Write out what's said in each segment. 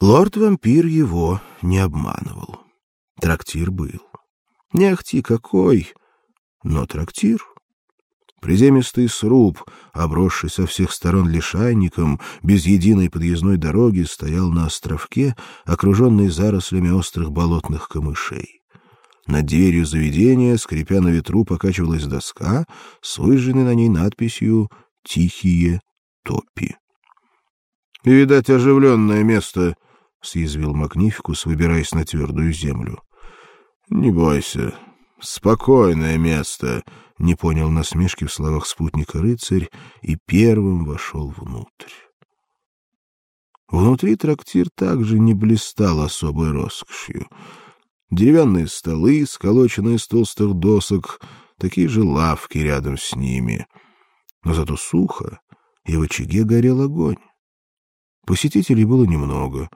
Лорд-вампир его не обманывал. Трактир был. Не ахти какой, но трактир. Приземистый сруб, обросший со всех сторон лишайником, без единой подъездной дороги, стоял на островке, окруженный зарослями острых болотных камышей. Над дверью заведения, скрипя на ветру, покачивалась доска с выжженной на ней надписью «Тихие топи». «Видать, оживленное место», — съязвил Магнификус, выбираясь на твердую землю. «Не бойся, спокойное место», — не понял насмешки в словах спутника рыцарь и первым вошел внутрь. Внутри трактир также не блистал особой роскошью. Деревянные столы, сколоченные из толстых досок, такие же лавки рядом с ними. Но зато сухо, и в очаге горел огонь. Посетителей было немного.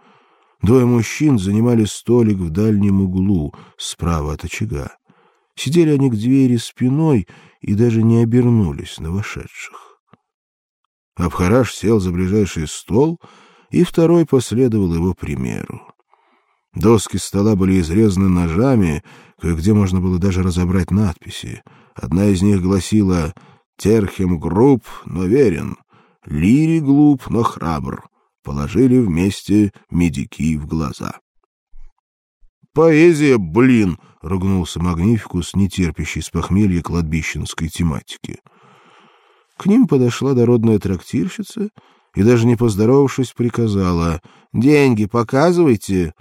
Двое мужчин занимали столик в дальнем углу, справа от очага. Сидели они к двери спиной и даже не обернулись на вошедших. Абхараш сел за ближайший стол, и второй последовал его примеру. Доски стола были изрезаны ножами, кое-где можно было даже разобрать надписи. Одна из них гласила «Терхем груб, но верен, Лири глуп, но храбр». Положили вместе медики в глаза. «Поэзия, блин!» — ругнулся Магнификус, нетерпящий с похмелья кладбищенской тематики. К ним подошла дородная трактирщица и, даже не поздоровавшись, приказала «Деньги показывайте!»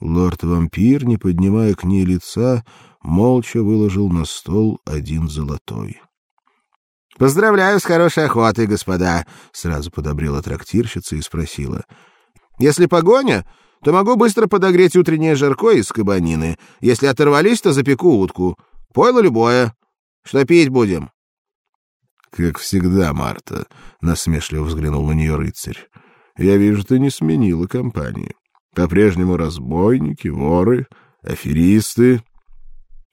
Лорд-вампир, не поднимая к ней лица, молча выложил на стол один золотой. — Поздравляю с хорошей охотой, господа! — сразу подобрела трактирщица и спросила. — Если погоня, то могу быстро подогреть утреннее жарко из кабанины. Если оторвались, то запеку утку. Пойло любое. Что пить будем? — Как всегда, Марта, — насмешливо взглянул на нее рыцарь. — Я вижу, ты не сменила компании. По-прежнему разбойники, воры, аферисты. —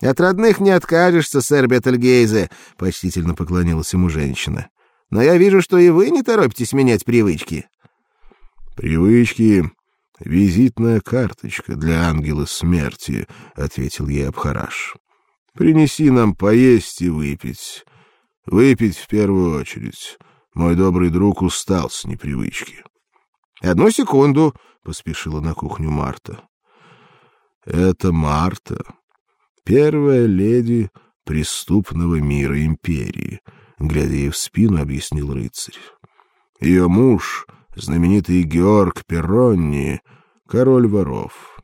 От родных не откажешься, сэр Бетельгейзе, — почтительно поклонилась ему женщина. — Но я вижу, что и вы не торопитесь менять привычки. — Привычки — визитная карточка для ангела смерти, — ответил ей Абхараш. — Принеси нам поесть и выпить. Выпить в первую очередь. Мой добрый друг устал с непривычки. — Одну секунду, поспешила на кухню Марта. Это Марта, первая леди преступного мира империи, глядя ей в спину, объяснил рыцарь. Ее муж, знаменитый Георг Перронни, король воров.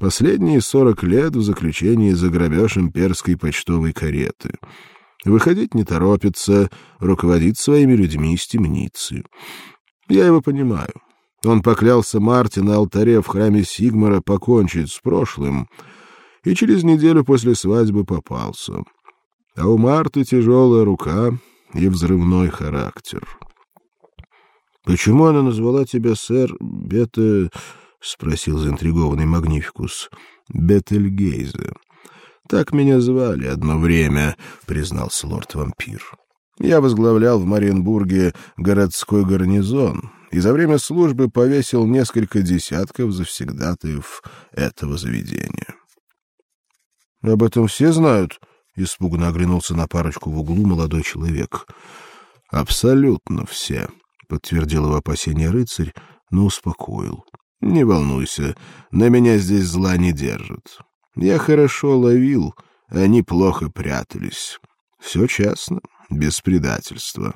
Последние сорок лет в заключении за грабеж имперской почтовой кареты. Выходить не торопится, руководит своими людьми из темницы. Я его понимаю. Он поклялся Марте на алтаре в храме Сигмара покончить с прошлым, и через неделю после свадьбы попался. А у Марты тяжелая рука и взрывной характер. — Почему она назвала тебя сэр Бете... — спросил заинтригованный Магнификус. — Бетельгейзе. — Так меня звали одно время, — признался лорд-вампир. Я возглавлял в Мариенбурге городской гарнизон, и за время службы повесил несколько десятков завсегдатаев этого заведения. — Об этом все знают? — испуганно оглянулся на парочку в углу молодой человек. — Абсолютно все, — подтвердил его опасение рыцарь, но успокоил. — Не волнуйся, на меня здесь зла не держат. Я хорошо ловил, они плохо прятались. Все честно, без предательства.